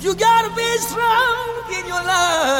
You gotta be strong in your love.